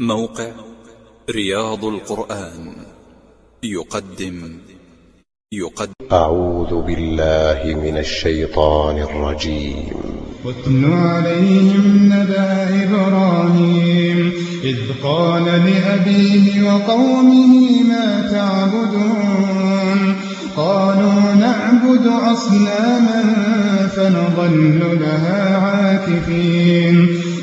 موقع رياض القرآن. يقدم. يقدم. أعوذ بالله من الشيطان الرجيم. واتل عليهم نبأ إبراهيم إذ قال لأبيه وقومه ما تعبدون؟ قالوا نعبد أصناما فنظل لها عاكفين.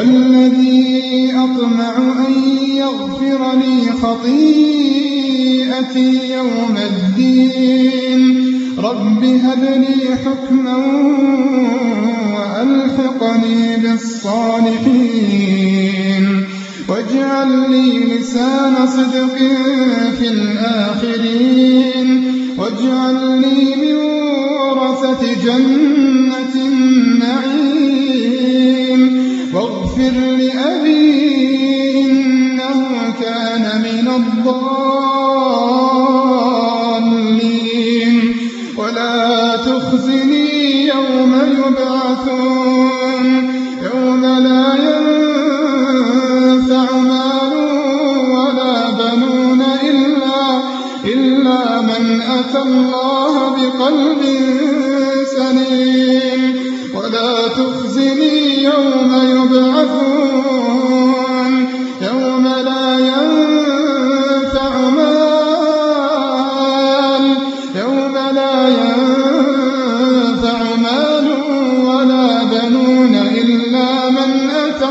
والذي أطمع أن يغفر لي خطيئتي يوم الدين. رب هب لي حكما وألحقني بالصالحين. واجعل لي لسان صدق في الآخرين. واجعلني من ورثة جنة واغفر لأبي إنه كان من الضالين. ولا تخزني يوم يبعثون. يوم لا ينفع مال ولا بنون إلا, إلا من أتى الله بقلب سليم. ولا تخزني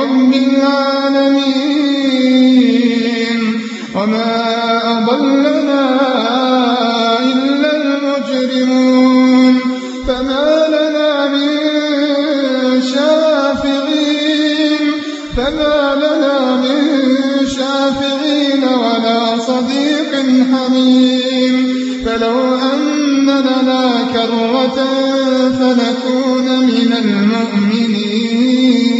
برب العالمين. وما أضلنا إلا المجرمون. فما لنا من شافعين. فما لنا من شافعين ولا صديق حميم. فلو أن لنا كرة فنكون من المؤمنين.